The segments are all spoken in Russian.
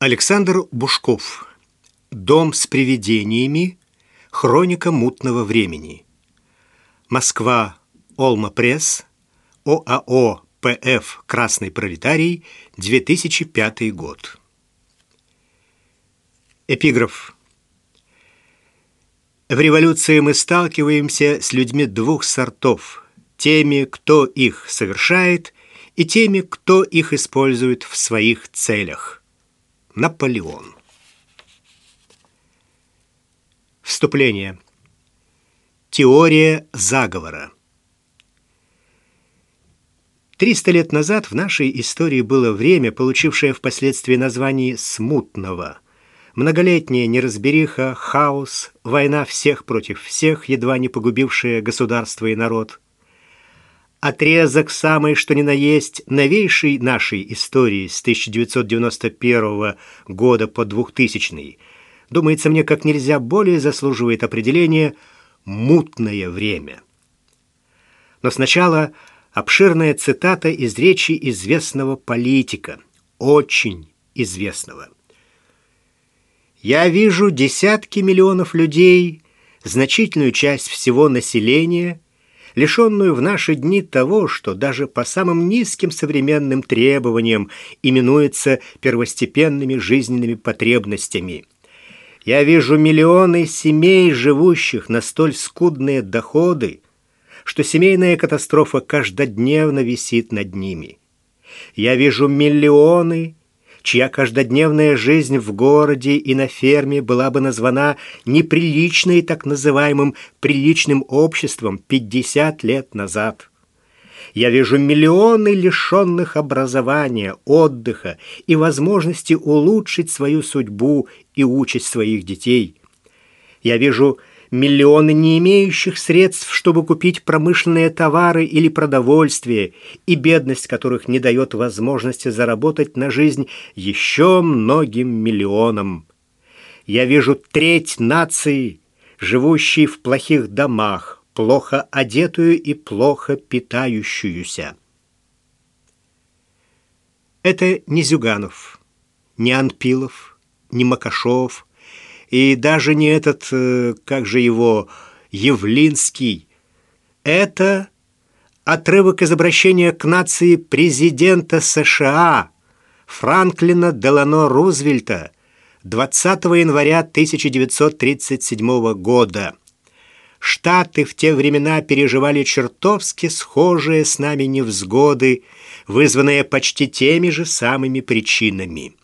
Александр Бушков. Дом с привидениями. Хроника мутного времени. Москва. Олма Пресс. ОАО ПФ «Красный пролетарий», 2005 год. Эпиграф. В революции мы сталкиваемся с людьми двух сортов. Теми, кто их совершает, и теми, кто их использует в своих целях. Наполеон. Вступление. Теория заговора. Триста лет назад в нашей истории было время, получившее впоследствии название «смутного». Многолетняя неразбериха, хаос, война всех против всех, едва не погубившая государство и народ – отрезок самой что ни на есть новейшей нашей истории с 1991 года по 2000 думается мне, как нельзя более заслуживает определения «мутное время». Но сначала обширная цитата из речи известного политика, очень известного. «Я вижу десятки миллионов людей, значительную часть всего населения – лишенную в наши дни того, что даже по самым низким современным требованиям именуется первостепенными жизненными потребностями. Я вижу миллионы семей, живущих на столь скудные доходы, что семейная катастрофа каждодневно висит над ними. Я вижу миллионы чья каждодневная жизнь в городе и на ферме была бы названа неприличной так называемым приличным обществом 50 лет назад. Я вижу миллионы лишенных образования, отдыха и возможности улучшить свою судьбу и участь своих детей. Я вижу миллионы не имеющих средств, чтобы купить промышленные товары или продовольствие, и бедность которых не дает возможности заработать на жизнь еще многим миллионам. Я вижу треть нации, живущей в плохих домах, плохо одетую и плохо питающуюся. Это не Зюганов, не Анпилов, не Макашов, и даже не этот, э, как же его, Явлинский. Это отрывок из обращения к нации президента США Франклина Делано Рузвельта 20 января 1937 года. Штаты в те времена переживали чертовски схожие с нами невзгоды, вызванные почти теми же самыми причинами.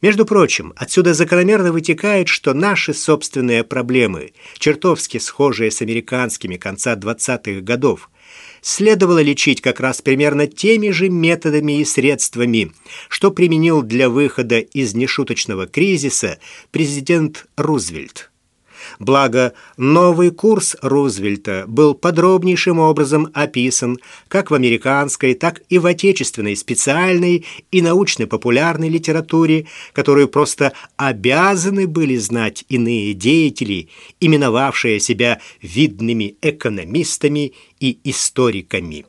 Между прочим, отсюда закономерно вытекает, что наши собственные проблемы, чертовски схожие с американскими конца 20-х годов, следовало лечить как раз примерно теми же методами и средствами, что применил для выхода из нешуточного кризиса президент Рузвельт. Благо, новый курс Рузвельта был подробнейшим образом описан как в американской, так и в отечественной специальной и научно-популярной литературе, которую просто обязаны были знать иные деятели, именовавшие себя видными экономистами и историками.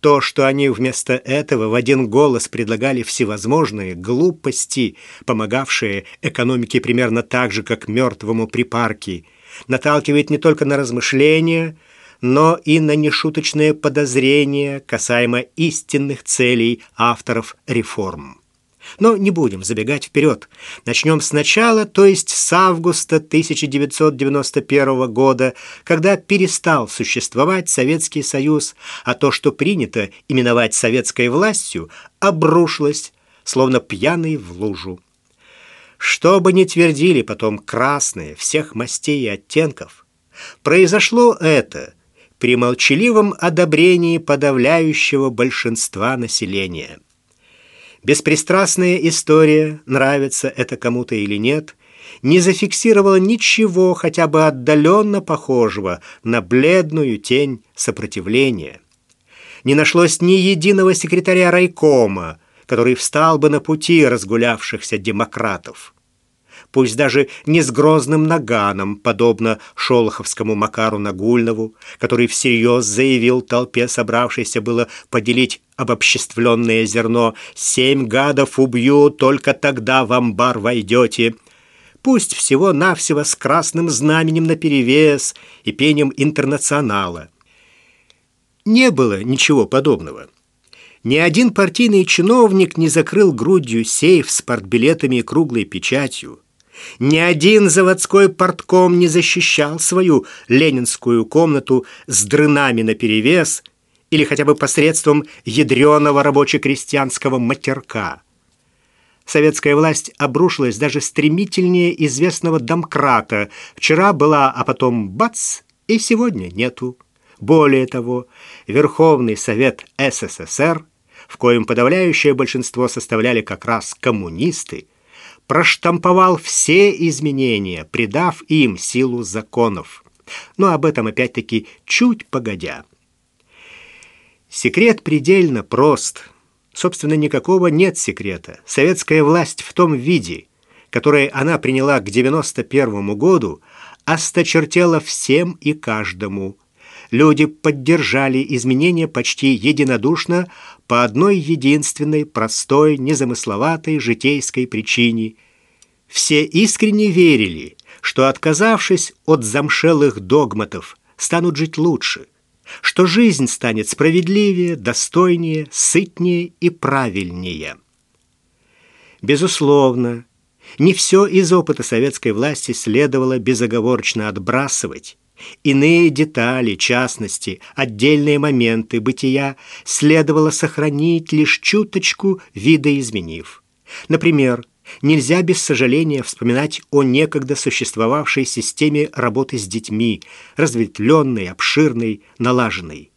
То, что они вместо этого в один голос предлагали всевозможные глупости, помогавшие экономике примерно так же, как мертвому припарки, наталкивает не только на размышления, но и на нешуточные подозрения касаемо истинных целей авторов реформ. Но не будем забегать вперед. Начнем сначала, то есть с августа 1991 года, когда перестал существовать Советский Союз, а то, что принято именовать советской властью, обрушилось, словно пьяный в лужу. Что бы ни твердили потом красные всех мастей и оттенков, произошло это при молчаливом одобрении подавляющего большинства населения – Беспристрастная история, нравится это кому-то или нет, не зафиксировала ничего хотя бы отдаленно похожего на бледную тень сопротивления. Не нашлось ни единого секретаря райкома, который встал бы на пути разгулявшихся демократов. Пусть даже не с грозным наганом, подобно шолоховскому Макару Нагульнову, который всерьез заявил толпе, собравшейся было поделить обобществленное зерно «Семь гадов убью, только тогда в амбар войдете». Пусть всего-навсего с красным знаменем наперевес и пением интернационала. Не было ничего подобного. Ни один партийный чиновник не закрыл грудью сейф с портбилетами и круглой печатью. Ни один заводской портком не защищал свою ленинскую комнату с дрынами наперевес или хотя бы посредством ядреного рабоче-крестьянского матерка. Советская власть обрушилась даже стремительнее известного домкрата. Вчера была, а потом бац, и сегодня нету. Более того, Верховный Совет СССР, в коем подавляющее большинство составляли как раз коммунисты, проштамповал все изменения, придав им силу законов. Но об этом опять-таки чуть погодя. Секрет предельно прост. Собственно, никакого нет секрета. Советская власть в том виде, который она приняла к 91 году, осточертела всем и каждому. Люди поддержали изменения почти единодушно по одной единственной, простой, незамысловатой житейской причине. Все искренне верили, что, отказавшись от замшелых догматов, станут жить лучше, что жизнь станет справедливее, достойнее, сытнее и правильнее. Безусловно, не все из опыта советской власти следовало безоговорочно отбрасывать, Иные детали, частности, отдельные моменты бытия следовало сохранить лишь чуточку видоизменив. Например, нельзя без сожаления вспоминать о некогда существовавшей системе работы с детьми, разветвленной, обширной, налаженной.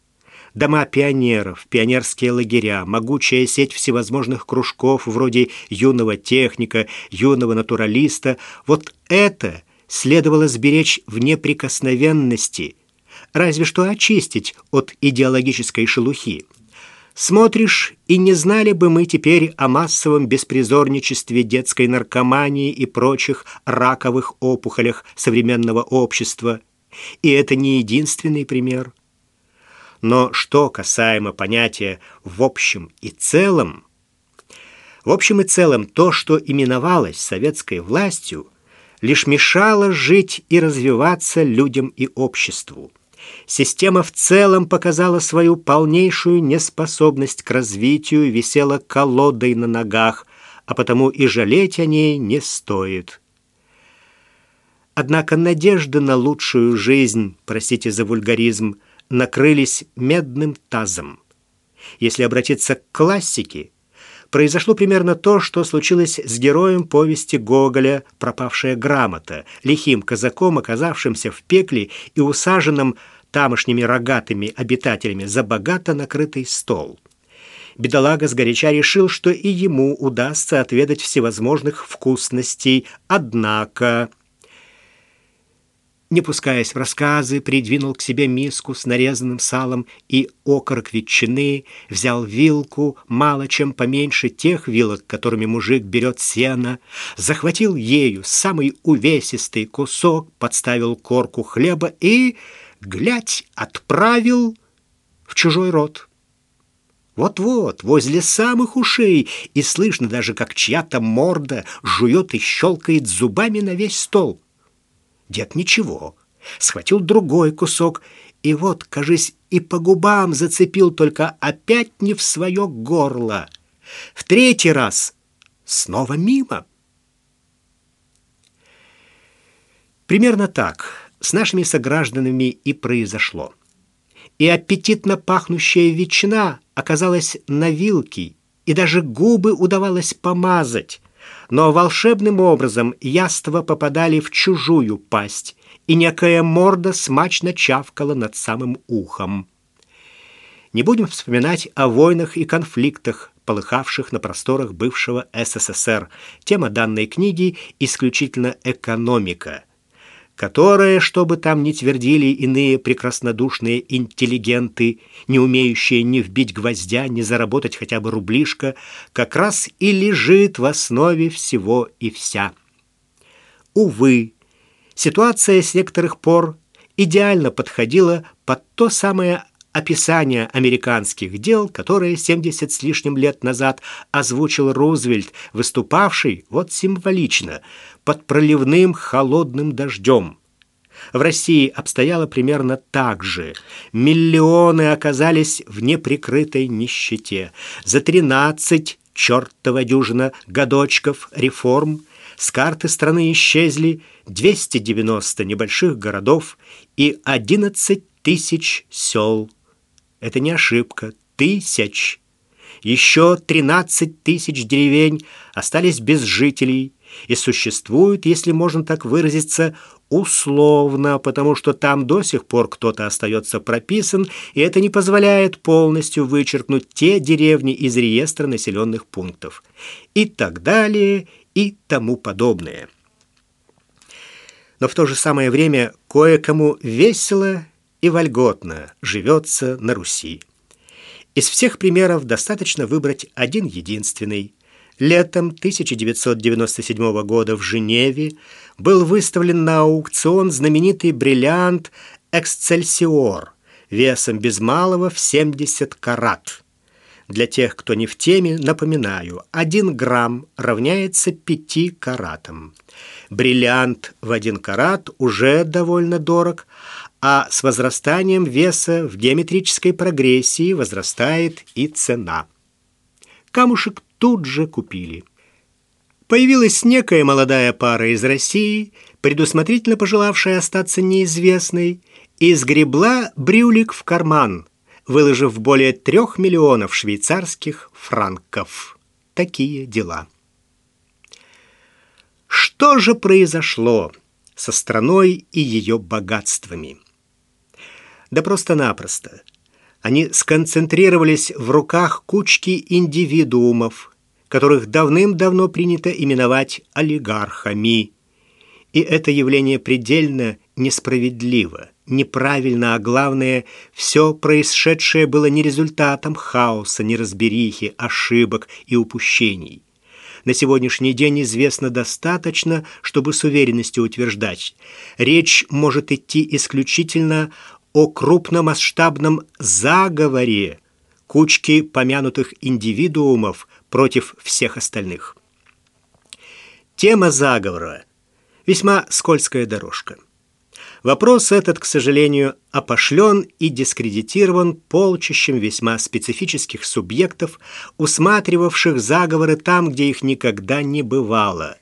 Дома пионеров, пионерские лагеря, могучая сеть всевозможных кружков вроде юного техника, юного натуралиста – вот это – следовало сберечь в неприкосновенности, разве что очистить от идеологической шелухи. Смотришь, и не знали бы мы теперь о массовом беспризорничестве детской наркомании и прочих раковых опухолях современного общества. И это не единственный пример. Но что касаемо понятия «в общем и целом», в общем и целом то, что именовалось советской властью, лишь мешала жить и развиваться людям и обществу. Система в целом показала свою полнейшую неспособность к развитию, висела колодой на ногах, а потому и жалеть о ней не стоит. Однако надежды на лучшую жизнь, простите за вульгаризм, накрылись медным тазом. Если обратиться к классике, произошло примерно то, что случилось с героем повести Гоголя «Пропавшая грамота», лихим казаком, оказавшимся в пекле и усаженным тамошними рогатыми обитателями за богато накрытый стол. Бедолага сгоряча решил, что и ему удастся отведать всевозможных вкусностей, однако не пускаясь в рассказы, придвинул к себе миску с нарезанным салом и окорок ветчины, взял вилку, мало чем поменьше тех вилок, которыми мужик берет сено, захватил ею самый увесистый кусок, подставил корку хлеба и, глядь, отправил в чужой рот. Вот-вот, возле самых ушей, и слышно даже, как чья-то морда жует и щелкает зубами на весь стол. Дед ничего. Схватил другой кусок, и вот, кажись, и по губам зацепил, только опять не в свое горло. В третий раз снова мимо. Примерно так с нашими согражданами и произошло. И аппетитно пахнущая ветчина оказалась на вилке, и даже губы удавалось помазать но волшебным образом яства попадали в чужую пасть, и некая морда смачно чавкала над самым ухом. Не будем вспоминать о войнах и конфликтах, полыхавших на просторах бывшего СССР. Тема данной книги исключительно экономика – которое, что бы там ни твердили иные прекраснодушные интеллигенты, не умеющие ни вбить гвоздя, ни заработать хотя бы рублишко, как раз и лежит в основе всего и вся. увы, ситуация с некоторых пор идеально подходила под то самое описание американских дел, которое 70 с лишним лет назад озвучил Рузвельт, выступавший, вот символично, под проливным холодным дождем. В России обстояло примерно так же. Миллионы оказались в неприкрытой нищете. За 13 чертова дюжина годочков реформ с карты страны исчезли 290 небольших городов и 11 тысяч сел. Это не ошибка. Тысяч. Еще 13 тысяч деревень остались без жителей и существуют, если можно так выразиться, условно, потому что там до сих пор кто-то остается прописан, и это не позволяет полностью вычеркнуть те деревни из реестра населенных пунктов. И так далее, и тому подобное. Но в то же самое время кое-кому весело и вольготно живется на Руси. Из всех примеров достаточно выбрать один единственный. Летом 1997 года в Женеве был выставлен на аукцион знаменитый бриллиант «Эксцельсиор» весом без малого в 70 карат. Для тех, кто не в теме, напоминаю, 1 грамм равняется 5 каратам. Бриллиант в 1 карат уже довольно дорог, а с возрастанием веса в геометрической прогрессии возрастает и цена. Камушек тут же купили. Появилась некая молодая пара из России, предусмотрительно пожелавшая остаться неизвестной, и сгребла брюлик в карман, выложив более трех миллионов швейцарских франков. Такие дела. Что же произошло со страной и ее богатствами? Да просто-напросто. Они сконцентрировались в руках кучки индивидуумов, которых давным-давно принято именовать олигархами. И это явление предельно несправедливо, неправильно, а главное, все происшедшее было не результатом хаоса, неразберихи, ошибок и упущений. На сегодняшний день известно достаточно, чтобы с уверенностью утверждать, речь может идти исключительно о крупномасштабном заговоре кучки помянутых индивидуумов против всех остальных. Тема заговора – весьма скользкая дорожка. Вопрос этот, к сожалению, опошлен и дискредитирован полчищем весьма специфических субъектов, усматривавших заговоры там, где их никогда не бывало –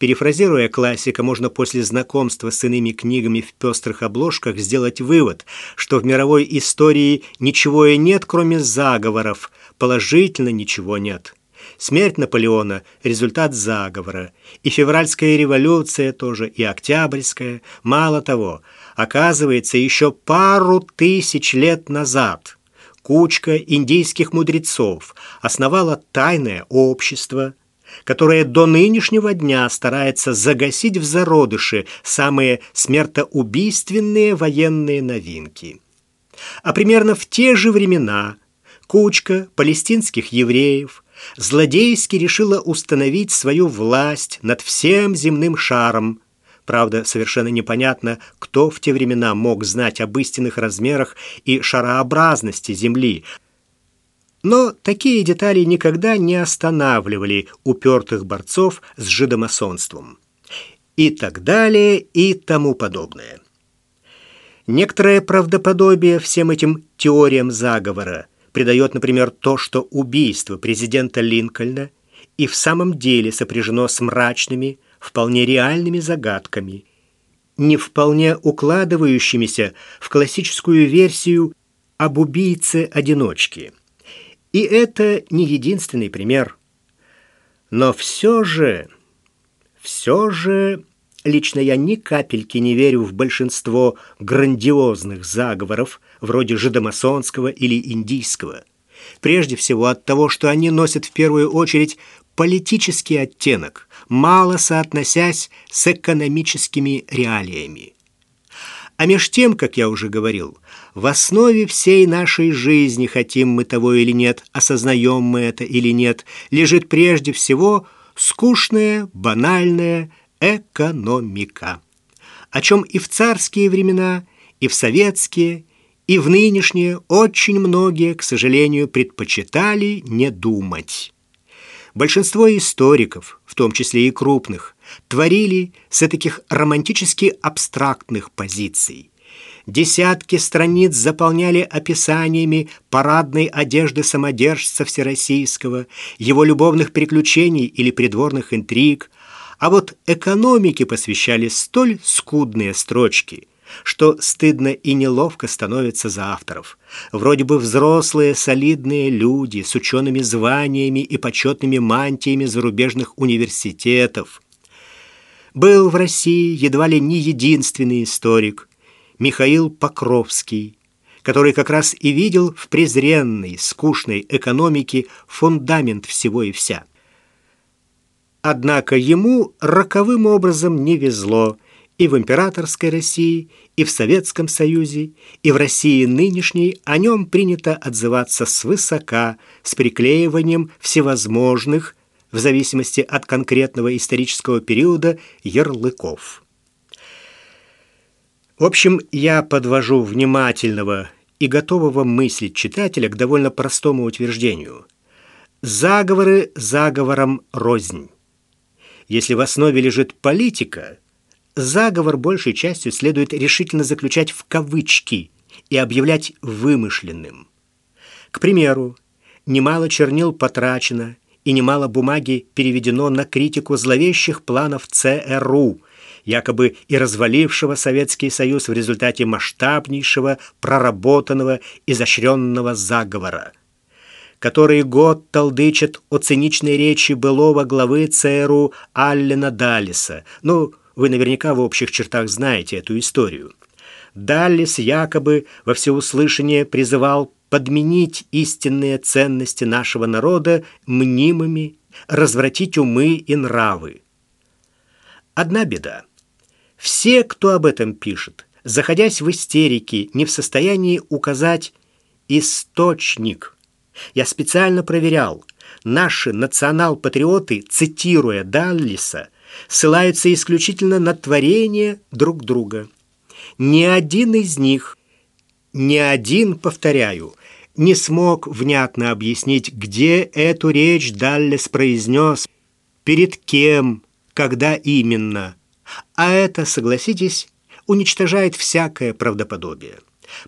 Перефразируя классика, можно после знакомства с иными книгами в пестрых обложках сделать вывод, что в мировой истории ничего и нет, кроме заговоров, положительно ничего нет. Смерть Наполеона – результат заговора. И февральская революция тоже, и октябрьская. Мало того, оказывается, еще пару тысяч лет назад кучка индийских мудрецов основала тайное общество – которая до нынешнего дня старается загасить в зародыше самые смертоубийственные военные новинки. А примерно в те же времена кучка палестинских евреев злодейски решила установить свою власть над всем земным шаром. Правда, совершенно непонятно, кто в те времена мог знать об истинных размерах и шарообразности Земли – но такие детали никогда не останавливали упертых борцов с жидомасонством. И так далее, и тому подобное. Некоторое правдоподобие всем этим теориям заговора придает, например, то, что убийство президента Линкольна и в самом деле сопряжено с мрачными, вполне реальными загадками, не вполне укладывающимися в классическую версию об убийце-одиночке – и это не единственный пример. Но все же, все же, лично я ни капельки не верю в большинство грандиозных заговоров, вроде жидомасонского или индийского. Прежде всего от того, что они носят в первую очередь политический оттенок, мало соотносясь с экономическими реалиями. А меж тем, как я уже говорил, в основе всей нашей жизни, хотим мы того или нет, осознаем мы это или нет, лежит прежде всего скучная, банальная экономика, о чем и в царские времена, и в советские, и в нынешние очень многие, к сожалению, предпочитали не думать. Большинство историков, в том числе и крупных, творили с таких романтически абстрактных позиций. Десятки страниц заполняли описаниями парадной одежды самодержца Всероссийского, его любовных приключений или придворных интриг, а вот экономике посвящали столь скудные строчки, что стыдно и неловко становится за авторов. Вроде бы взрослые, солидные люди с учеными званиями и почетными мантиями зарубежных университетов. Был в России едва ли не единственный историк Михаил Покровский, который как раз и видел в презренной, скучной экономике фундамент всего и вся. Однако ему роковым образом не везло – и в императорской России, и в Советском Союзе, и в России нынешней о нем принято отзываться свысока, с приклеиванием всевозможных, в зависимости от конкретного исторического периода, ярлыков. В общем, я подвожу внимательного и готового мыслить читателя к довольно простому утверждению. Заговоры заговором рознь. Если в основе лежит политика – Заговор большей частью следует решительно заключать в кавычки и объявлять вымышленным. К примеру, немало чернил потрачено и немало бумаги переведено на критику зловещих планов ЦРУ, якобы и развалившего Советский Союз в результате масштабнейшего, проработанного, изощренного заговора который год толдычат о циничной речи былого главы ЦРУ Аллена Даллиса. Ну, вы наверняка в общих чертах знаете эту историю. Даллис якобы во всеуслышание призывал подменить истинные ценности нашего народа мнимыми, развратить умы и нравы. Одна беда. Все, кто об этом пишет, заходясь в истерики, не в состоянии указать источник. Я специально проверял. Наши национал-патриоты, цитируя Даллиса, ссылаются исключительно на творение друг друга. Ни один из них, ни один, повторяю, не смог внятно объяснить, где эту речь Даллес произнес, перед кем, когда именно. А это, согласитесь, уничтожает всякое правдоподобие,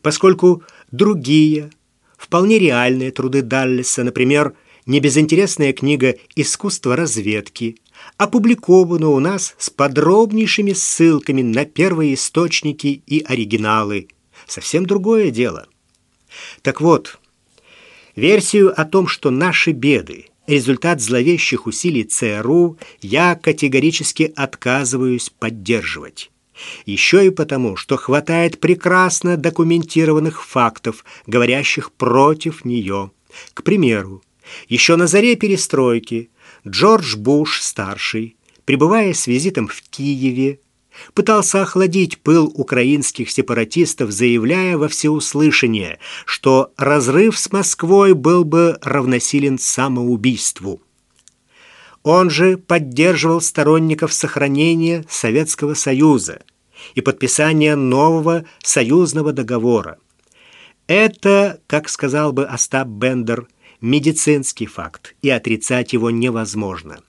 поскольку другие, вполне реальные труды Даллеса, например, небезынтересная книга «Искусство разведки», опубликовано у нас с подробнейшими ссылками на первые источники и оригиналы. Совсем другое дело. Так вот, версию о том, что наши беды – результат зловещих усилий ЦРУ, я категорически отказываюсь поддерживать. Еще и потому, что хватает прекрасно документированных фактов, говорящих против нее. К примеру, еще на заре перестройки Джордж Буш-старший, пребывая с визитом в Киеве, пытался охладить пыл украинских сепаратистов, заявляя во всеуслышание, что разрыв с Москвой был бы равносилен самоубийству. Он же поддерживал сторонников сохранения Советского Союза и подписания нового союзного договора. Это, как сказал бы Остап Бендер, медицинский факт, и отрицать его невозможно.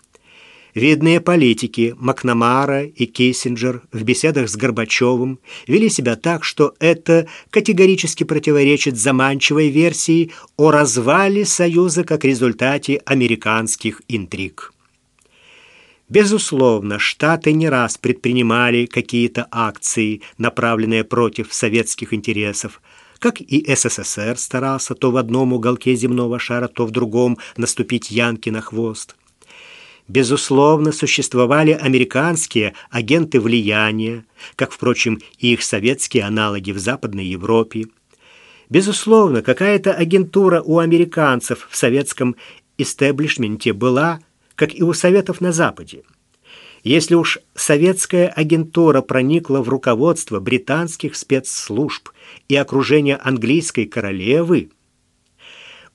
Видные политики Макнамара и Киссинджер в беседах с Горбачевым вели себя так, что это категорически противоречит заманчивой версии о развале Союза как результате американских интриг. Безусловно, Штаты не раз предпринимали какие-то акции, направленные против советских интересов, как и СССР старался то в одном уголке земного шара, то в другом наступить Янке на хвост. Безусловно, существовали американские агенты влияния, как, впрочем, и их советские аналоги в Западной Европе. Безусловно, какая-то агентура у американцев в советском истеблишменте была, как и у Советов на Западе. Если уж советская агентура проникла в руководство британских спецслужб и окружение английской королевы,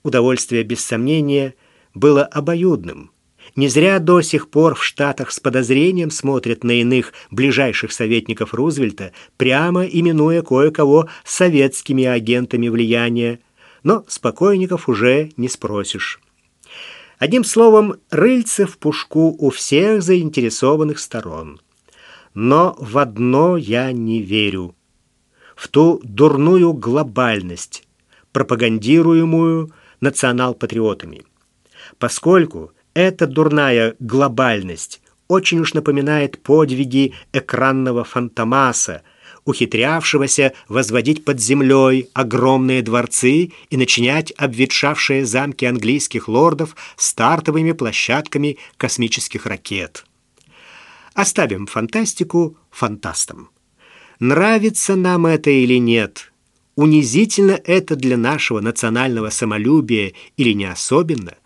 удовольствие без сомнения было обоюдным. Не зря до сих пор в Штатах с подозрением смотрят на иных ближайших советников Рузвельта, прямо именуя кое-кого советскими агентами влияния. Но спокойников уже не спросишь. Одним словом, рыльце в пушку у всех заинтересованных сторон. Но в одно я не верю. В ту дурную глобальность, пропагандируемую национал-патриотами. Поскольку эта дурная глобальность очень уж напоминает подвиги экранного фантомаса, ухитрявшегося возводить под землей огромные дворцы и начинять обветшавшие замки английских лордов стартовыми площадками космических ракет. Оставим фантастику фантастам. Нравится нам это или нет, унизительно это для нашего национального самолюбия или не особенно,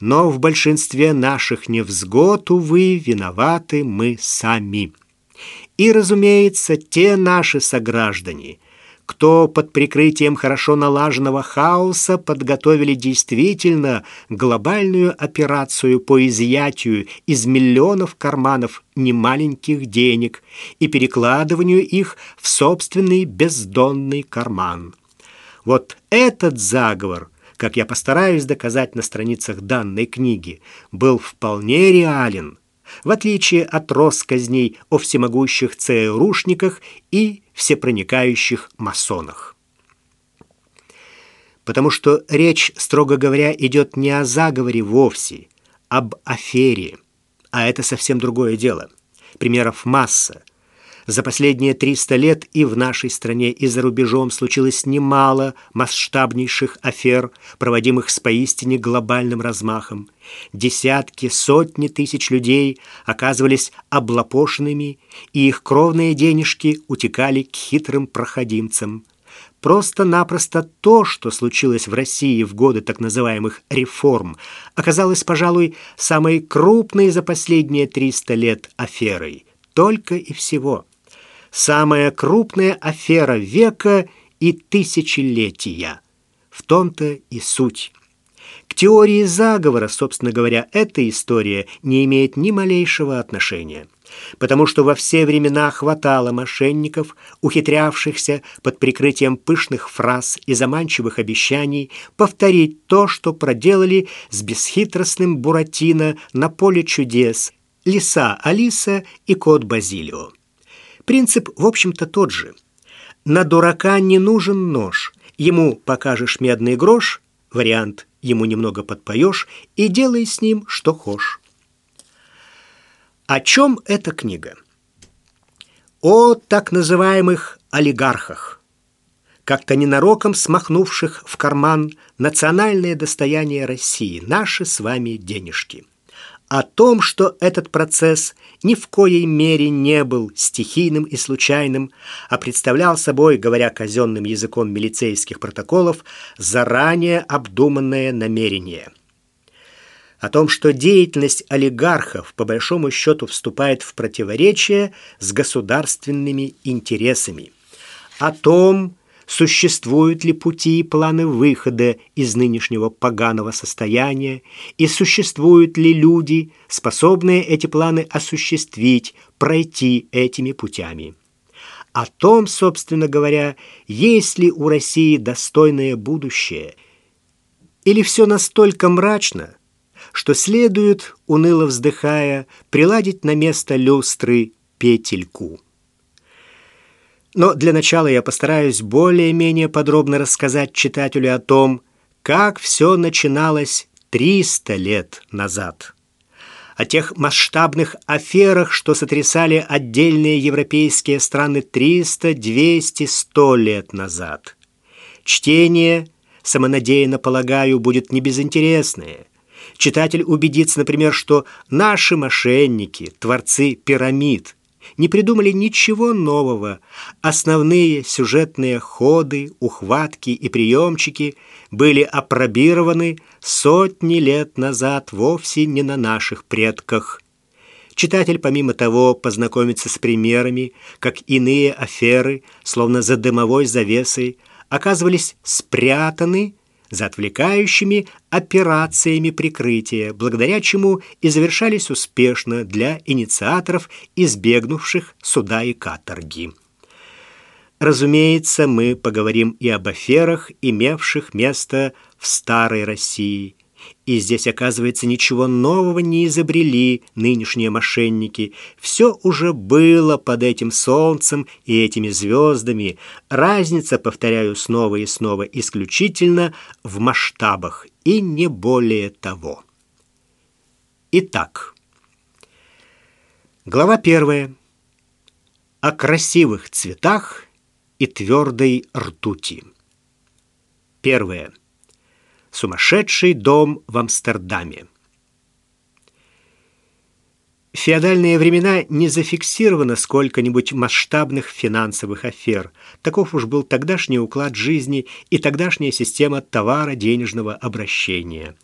но в большинстве наших невзгод, увы, виноваты мы сами. И, разумеется, те наши сограждане, кто под прикрытием хорошо налаженного хаоса подготовили действительно глобальную операцию по изъятию из миллионов карманов немаленьких денег и перекладыванию их в собственный бездонный карман. Вот этот заговор, как я постараюсь доказать на страницах данной книги, был вполне реален – в отличие от россказней о всемогущих ЦРУшниках и всепроникающих масонах. Потому что речь, строго говоря, идет не о заговоре вовсе, об афере, а это совсем другое дело. Примеров масса – за последние 300 лет и в нашей стране, и за рубежом случилось немало масштабнейших афер, проводимых с поистине глобальным размахом. Десятки, сотни тысяч людей оказывались облапошенными, и их кровные денежки утекали к хитрым проходимцам. Просто-напросто то, что случилось в России в годы так называемых реформ, оказалось, пожалуй, самой крупной за последние 300 лет аферой. Только и всего самая крупная афера века и тысячелетия. В том-то и суть. К теории заговора, собственно говоря, эта история не имеет ни малейшего отношения, потому что во все времена хватало мошенников, ухитрявшихся под прикрытием пышных фраз и заманчивых обещаний повторить то, что проделали с бесхитростным Буратино на поле чудес, лиса Алиса и кот Базилио. Принцип, в общем-то, тот же. На дурака не нужен нож. Ему покажешь медный грош, вариант ему немного подпоешь, и делай с ним, что хошь. О чем эта книга? О так называемых олигархах, как-то ненароком смахнувших в карман национальное достояние России, наши с вами денежки о том, что этот процесс ни в коей мере не был стихийным и случайным, а представлял собой, говоря казенным языком милицейских протоколов, заранее обдуманное намерение. О том, что деятельность олигархов по большому счету вступает в противоречие с государственными интересами. О том, существуют ли пути и планы выхода из нынешнего поганого состояния, и существуют ли люди, способные эти планы осуществить, пройти этими путями. О том, собственно говоря, есть ли у России достойное будущее, или все настолько мрачно, что следует, уныло вздыхая, приладить на место люстры петельку. Но для начала я постараюсь более-менее подробно рассказать читателю о том, как все начиналось 300 лет назад. О тех масштабных аферах, что сотрясали отдельные европейские страны 300, 200, 100 лет назад. Чтение, самонадеянно полагаю, будет не безинтересное. Читатель убедится, например, что наши мошенники, творцы пирамид – не придумали ничего нового. Основные сюжетные ходы, ухватки и приемчики были опробированы сотни лет назад вовсе не на наших предках. Читатель, помимо того, познакомится с примерами, как иные аферы, словно за дымовой завесой, оказывались спрятаны за отвлекающими операциями прикрытия, благодаря чему и завершались успешно для инициаторов, избегнувших суда и каторги. Разумеется, мы поговорим и об аферах, имевших место в старой России – и здесь, оказывается, ничего нового не изобрели нынешние мошенники. Все уже было под этим солнцем и этими звездами. Разница, повторяю снова и снова, исключительно в масштабах и не более того. Итак, глава первая. О красивых цветах и твердой ртути. Первое. Сумасшедший дом в Амстердаме. В феодальные времена не зафиксировано сколько-нибудь масштабных финансовых афер. Таков уж был тогдашний уклад жизни и тогдашняя система товара-денежного обращения.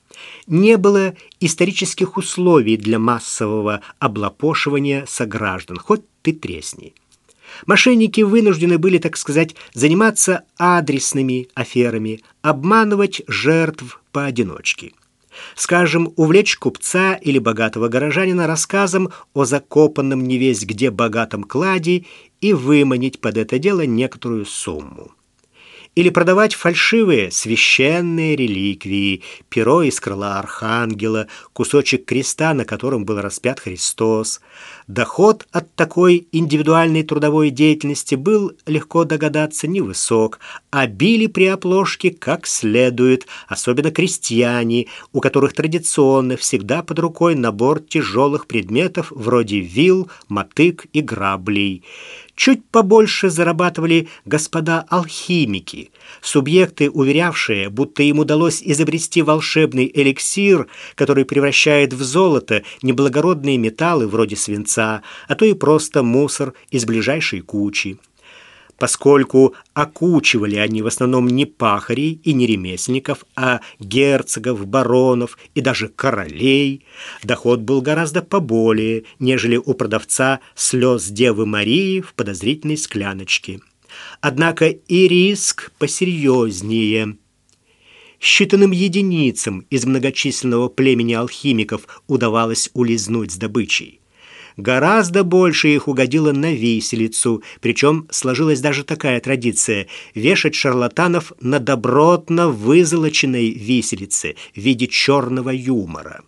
Не было исторических условий для массового облапошивания сограждан, хоть ты тресни. Мошенники вынуждены были, так сказать, заниматься адресными аферами, обманывать жертв поодиночке. Скажем, увлечь купца или богатого горожанина рассказом о закопанном невесть где богатом кладе и выманить под это дело некоторую сумму или продавать фальшивые священные реликвии, перо из крыла архангела, кусочек креста, на котором был распят Христос. Доход от такой индивидуальной трудовой деятельности был, легко догадаться, невысок, а били при оплошке как следует, особенно крестьяне, у которых традиционно всегда под рукой набор тяжелых предметов вроде вил, мотык и граблей. Чуть побольше зарабатывали господа алхимики, субъекты, уверявшие, будто им удалось изобрести волшебный эликсир, который превращает в золото неблагородные металлы вроде свинца, а то и просто мусор из ближайшей кучи поскольку окучивали они в основном не пахарей и не ремесленников, а герцогов, баронов и даже королей, доход был гораздо поболее, нежели у продавца слез Девы Марии в подозрительной скляночке. Однако и риск посерьезнее. Считанным единицам из многочисленного племени алхимиков удавалось улизнуть с добычей. Гораздо больше их угодило на виселицу, причем сложилась даже такая традиция – вешать шарлатанов на добротно вызолоченной виселице в виде черного юмора.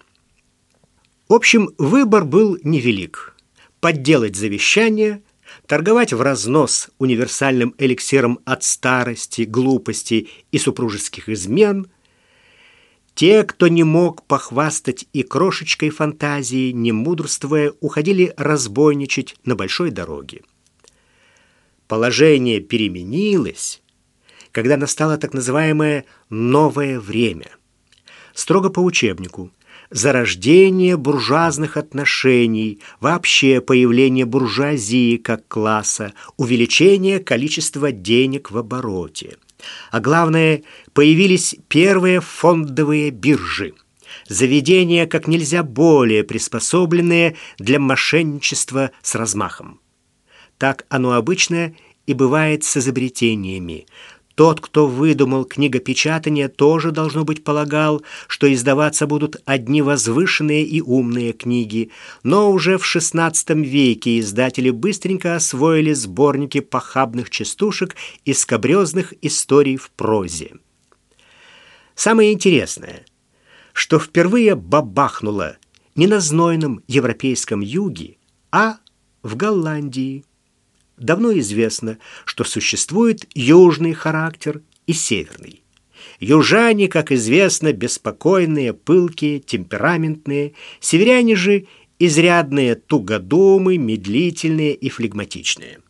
В общем, выбор был невелик. Подделать завещание, торговать в разнос универсальным эликсиром от старости, глупости и супружеских измен – те, кто не мог похвастать и крошечкой фантазии, не мудрствуя, уходили разбойничать на большой дороге. Положение переменилось, когда настало так называемое «новое время». Строго по учебнику – зарождение буржуазных отношений, вообще появление буржуазии как класса, увеличение количества денег в обороте. А главное, появились первые фондовые биржи. Заведения как нельзя более приспособленные для мошенничества с размахом. Так оно обычно и бывает с изобретениями. Тот, кто выдумал книгопечатание, тоже, должно быть, полагал, что издаваться будут одни возвышенные и умные книги. Но уже в XVI веке издатели быстренько освоили сборники похабных частушек и скобрезных историй в прозе. Самое интересное, что впервые бабахнуло не на знойном европейском юге, а в Голландии давно известно, что существует южный характер и северный. Южане, как известно, беспокойные, пылкие, темпераментные, северяне же изрядные тугодумы, медлительные и флегматичные.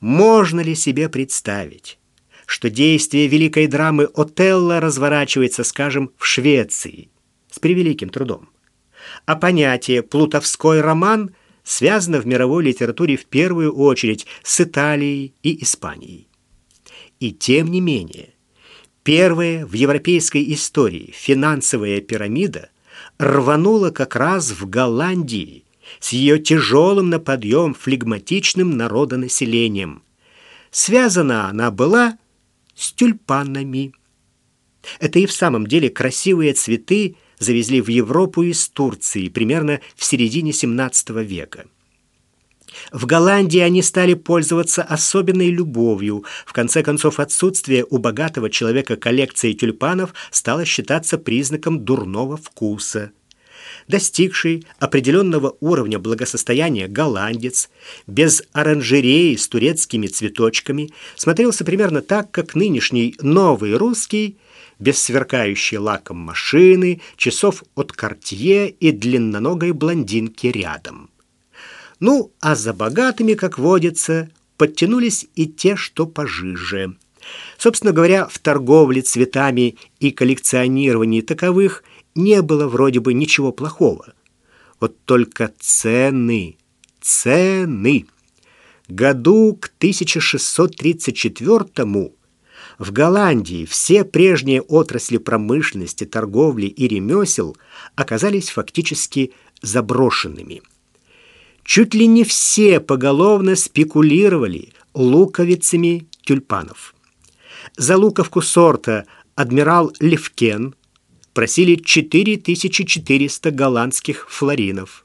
Можно ли себе представить, что действие великой драмы Отелло разворачивается, скажем, в Швеции с превеликим трудом, а понятие «плутовской роман» связано в мировой литературе в первую очередь с Италией и Испанией. И тем не менее, первая в европейской истории финансовая пирамида рванула как раз в Голландии с ее тяжелым на подъем флегматичным народонаселением. Связана она была с тюльпанами. Это и в самом деле красивые цветы завезли в Европу из Турции примерно в середине XVII века. В Голландии они стали пользоваться особенной любовью. В конце концов, отсутствие у богатого человека коллекции тюльпанов стало считаться признаком дурного вкуса. Достигший определенного уровня благосостояния голландец, без оранжереи с турецкими цветочками, смотрелся примерно так, как нынешний новый русский – без сверкающей лаком машины, часов от Кортье и длинноногой блондинки рядом. Ну, а за богатыми, как водится, подтянулись и те, что пожиже. Собственно говоря, в торговле цветами и коллекционировании таковых не было вроде бы ничего плохого. Вот только цены, цены. Году к 1634 в Голландии все прежние отрасли промышленности, торговли и ремесел оказались фактически заброшенными – Чуть ли не все поголовно спекулировали луковицами тюльпанов. За луковку сорта «Адмирал Левкен» просили 4400 голландских флоринов.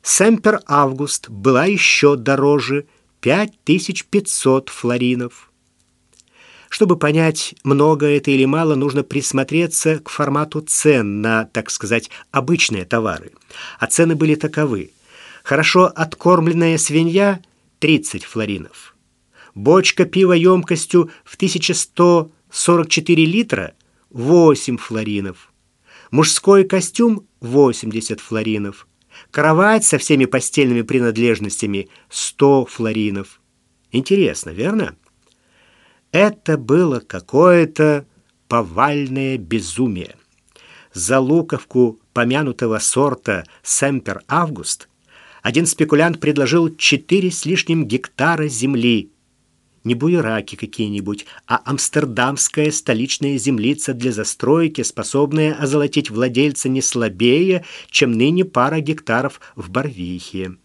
«Семпер Август» была еще дороже – 5500 флоринов. Чтобы понять, много это или мало, нужно присмотреться к формату цен на, так сказать, обычные товары. А цены были таковы – Хорошо откормленная свинья – 30 флоринов. Бочка пива емкостью в 1144 литра – 8 флоринов. Мужской костюм – 80 флоринов. Кровать со всеми постельными принадлежностями – 100 флоринов. Интересно, верно? Это было какое-то повальное безумие. За луковку помянутого сорта «Семпер Август» один спекулянт предложил четыре с лишним гектара земли. Не буераки какие-нибудь, а амстердамская столичная землица для застройки, способная озолотить владельца не слабее, чем ныне пара гектаров в Барвихе.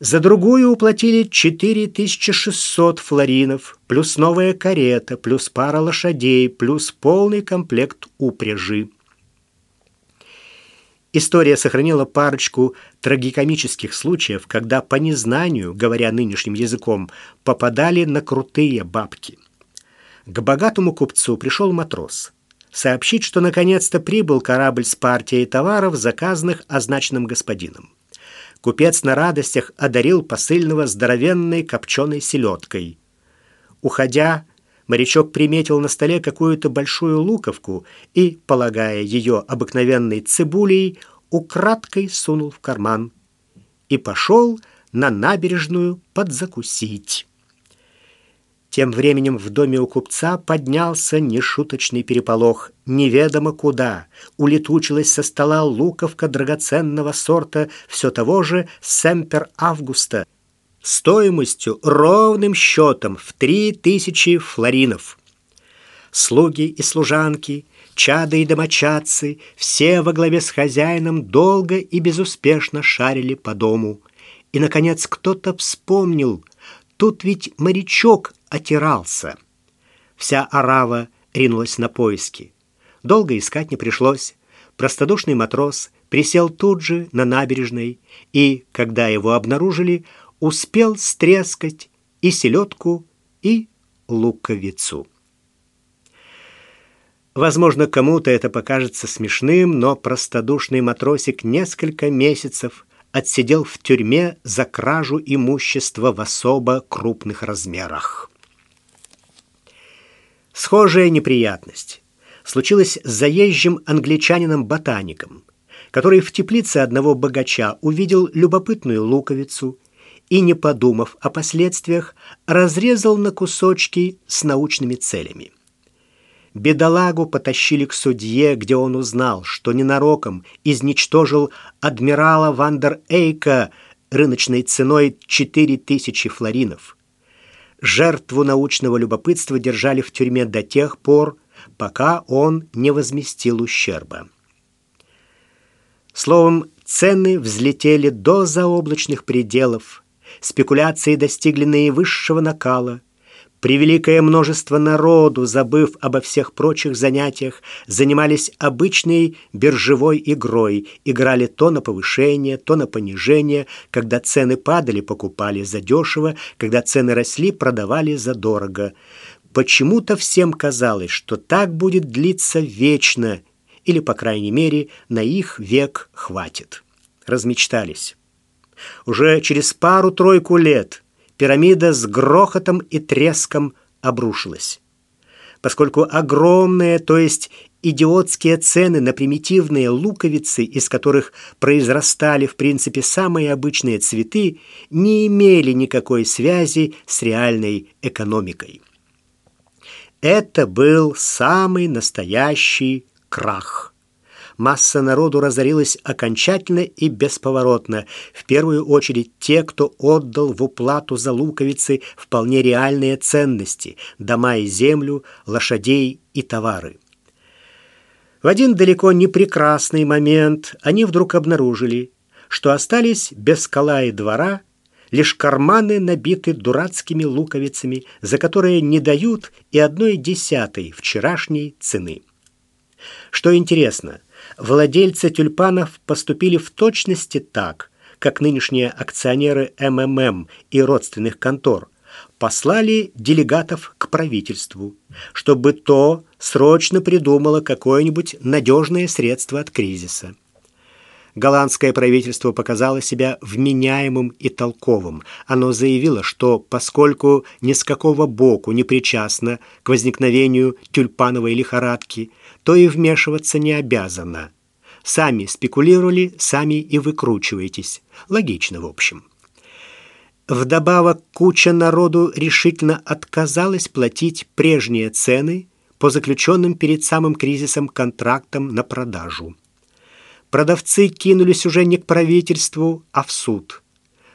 За другую уплатили 4600 флоринов, плюс новая карета, плюс пара лошадей, плюс полный комплект упряжи. История сохранила парочку трагикомических случаев, когда по незнанию, говоря нынешним языком, попадали на крутые бабки. К богатому купцу пришел матрос сообщить, что наконец-то прибыл корабль с партией товаров, заказанных означенным господином. Купец на радостях одарил посыльного здоровенной копченой селедкой. Уходя, морячок приметил на столе какую-то большую луковку и, полагая ее обыкновенной цибулей, украдкой сунул в карман и пошел на набережную подзакусить. Тем временем в доме у купца поднялся нешуточный переполох. Неведомо куда улетучилась со стола луковка драгоценного сорта все того же «Семпер Августа», стоимостью ровным счетом в три тысячи флоринов. Слуги и служанки, чады и домочадцы, все во главе с хозяином долго и безуспешно шарили по дому. И, наконец, кто-то вспомнил, тут ведь морячок отирался. Вся арава ринулась на поиски. Долго искать не пришлось. Простодушный матрос присел тут же на набережной, и, когда его обнаружили, успел стрескать и селедку, и луковицу. Возможно, кому-то это покажется смешным, но простодушный матросик несколько месяцев отсидел в тюрьме за кражу имущества в особо крупных размерах. Схожая неприятность случилась с заезжим англичанином-ботаником, который в теплице одного богача увидел любопытную луковицу и, не подумав о последствиях, разрезал на кусочки с научными целями. Бедолагу потащили к судье, где он узнал, что ненароком изничтожил адмирала Вандер Эйка рыночной ценой 4000 флоринов. Жертву научного любопытства держали в тюрьме до тех пор, пока он не возместил ущерба. Словом, цены взлетели до заоблачных пределов – спекуляции достигли наивысшего накала, Превеликое множество народу, забыв обо всех прочих занятиях, занимались обычной биржевой игрой, играли то на повышение, то на понижение, когда цены падали, покупали задешево, когда цены росли, продавали задорого. Почему-то всем казалось, что так будет длиться вечно, или, по крайней мере, на их век хватит. Размечтались. Уже через пару-тройку лет – пирамида с грохотом и треском обрушилась. Поскольку огромные, то есть идиотские цены на примитивные луковицы, из которых произрастали, в принципе, самые обычные цветы, не имели никакой связи с реальной экономикой. Это был самый настоящий крах масса народу разорилась окончательно и бесповоротно. В первую очередь те, кто отдал в уплату за луковицы вполне реальные ценности – дома и землю, лошадей и товары. В один далеко не прекрасный момент они вдруг обнаружили, что остались без скала и двора лишь карманы набиты дурацкими луковицами, за которые не дают и одной десятой вчерашней цены. Что интересно, владельцы тюльпанов поступили в точности так, как нынешние акционеры МММ и родственных контор, послали делегатов к правительству, чтобы то срочно придумало какое-нибудь надежное средство от кризиса голландское правительство показало себя вменяемым и толковым. Оно заявило, что поскольку ни с какого боку не причастно к возникновению тюльпановой лихорадки, то и вмешиваться не обязано. Сами спекулировали, сами и выкручиваетесь. Логично, в общем. Вдобавок, куча народу решительно отказалась платить прежние цены по заключенным перед самым кризисом контрактам на продажу. Продавцы кинулись уже не к правительству, а в суд.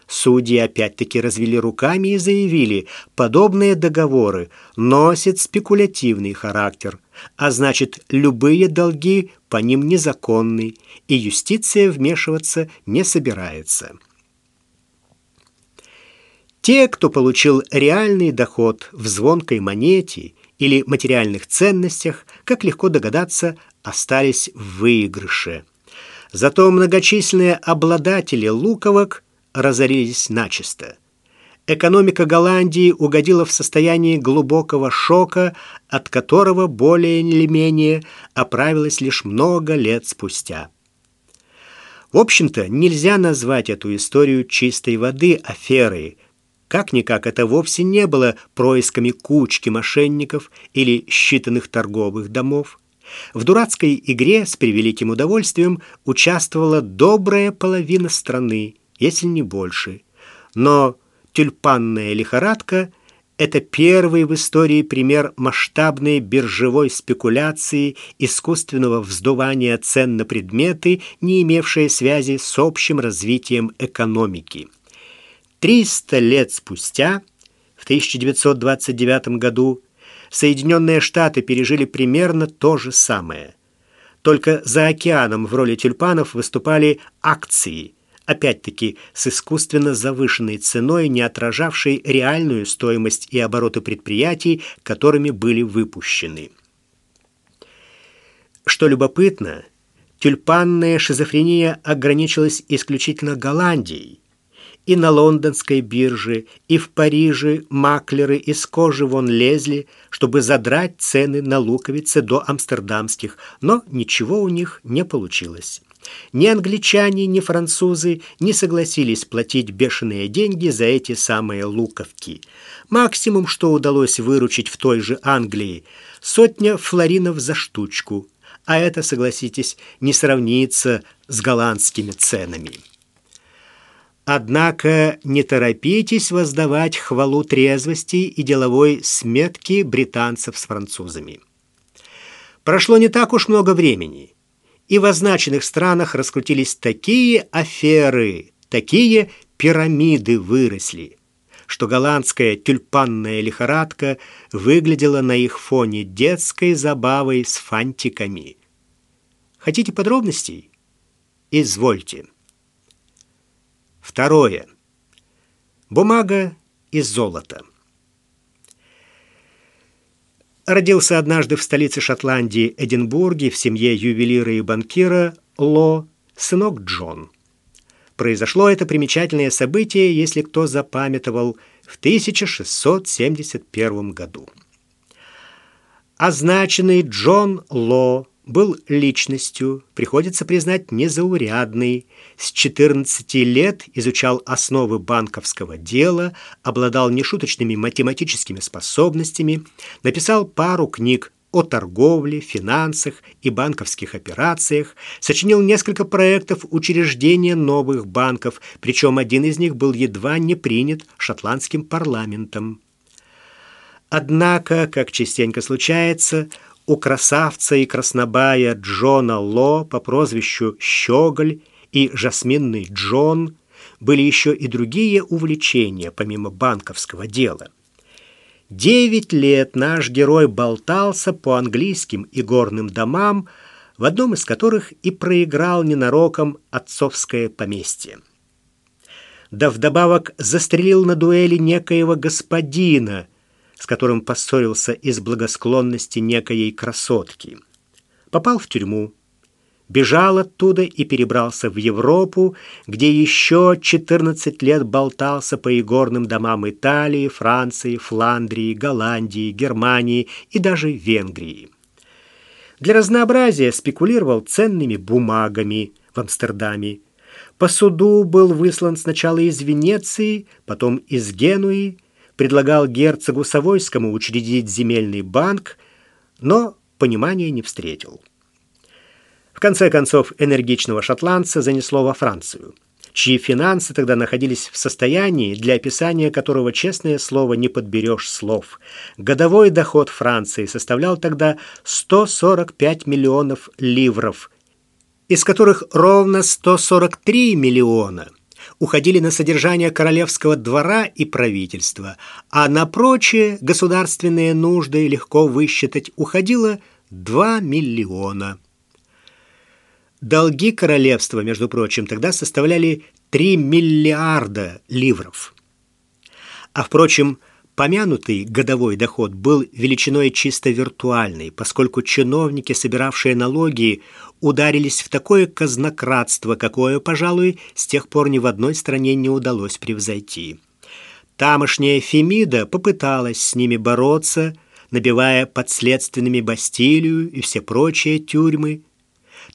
Судьи опять-таки развели руками и заявили, подобные договоры носят спекулятивный характер, а значит, любые долги по ним незаконны, и юстиция вмешиваться не собирается. Те, кто получил реальный доход в звонкой монете или материальных ценностях, как легко догадаться, остались в выигрыше – Зато многочисленные обладатели луковок разорились начисто. Экономика Голландии угодила в состояние глубокого шока, от которого более или менее оправилась лишь много лет спустя. В общем-то, нельзя назвать эту историю чистой воды аферой. Как-никак это вовсе не было происками кучки мошенников или считанных торговых домов. В дурацкой игре с превеликим удовольствием участвовала добрая половина страны, если не больше. Но тюльпанная лихорадка – это первый в истории пример масштабной биржевой спекуляции, искусственного вздувания цен на предметы, не имевшие связи с общим развитием экономики. 300 лет спустя, в 1929 году, Соединенные Штаты пережили примерно то же самое. Только за океаном в роли тюльпанов выступали акции, опять-таки с искусственно завышенной ценой, не отражавшей реальную стоимость и обороты предприятий, которыми были выпущены. Что любопытно, тюльпанная шизофрения ограничилась исключительно Голландией, и на лондонской бирже, и в Париже маклеры из кожи вон лезли, чтобы задрать цены на луковицы до амстердамских, но ничего у них не получилось. Ни англичане, ни французы не согласились платить бешеные деньги за эти самые луковки. Максимум, что удалось выручить в той же Англии, сотня флоринов за штучку. А это, согласитесь, не сравнится с голландскими ценами. Однако не торопитесь воздавать хвалу трезвости и деловой сметки британцев с французами. Прошло не так уж много времени, и в означенных странах раскрутились такие аферы, такие пирамиды выросли, что голландская тюльпанная лихорадка выглядела на их фоне детской забавой с фантиками. Хотите подробностей? Извольте. Второе. Бумага из золота. Родился однажды в столице Шотландии Эдинбурге в семье ювелира и банкира Ло, сынок Джон. Произошло это примечательное событие, если кто запамятовал, в 1671 году. Означенный Джон Ло был личностью, приходится признать, незаурядный. С 14 лет изучал основы банковского дела, обладал нешуточными математическими способностями, написал пару книг о торговле, финансах и банковских операциях, сочинил несколько проектов учреждения новых банков, причем один из них был едва не принят шотландским парламентом. Однако, как частенько случается, у красавца и краснобая Джона Ло по прозвищу Щеголь и Жасминный Джон были еще и другие увлечения, помимо банковского дела. Девять лет наш герой болтался по английским и горным домам, в одном из которых и проиграл ненароком отцовское поместье. Да вдобавок застрелил на дуэли некоего господина – с которым поссорился из благосклонности некоей красотки. Попал в тюрьму, бежал оттуда и перебрался в Европу, где еще 14 лет болтался по игорным домам Италии, Франции, Фландрии, Голландии, Германии и даже Венгрии. Для разнообразия спекулировал ценными бумагами в Амстердаме. По суду был выслан сначала из Венеции, потом из Генуи, предлагал герцогу Савойскому учредить земельный банк, но понимания не встретил. В конце концов, энергичного шотландца занесло во Францию, чьи финансы тогда находились в состоянии, для описания которого, честное слово, не подберешь слов. Годовой доход Франции составлял тогда 145 миллионов ливров, из которых ровно 143 миллиона – уходили на содержание королевского двора и правительства, а на прочие государственные нужды легко высчитать уходило 2 миллиона. Долги королевства, между прочим, тогда составляли 3 миллиарда ливров. А, впрочем, Помянутый годовой доход был величиной чисто виртуальной, поскольку чиновники, собиравшие налоги, ударились в такое казнократство, какое, пожалуй, с тех пор ни в одной стране не удалось превзойти. Тамошняя Фемида попыталась с ними бороться, набивая подследственными Бастилию и все прочие тюрьмы.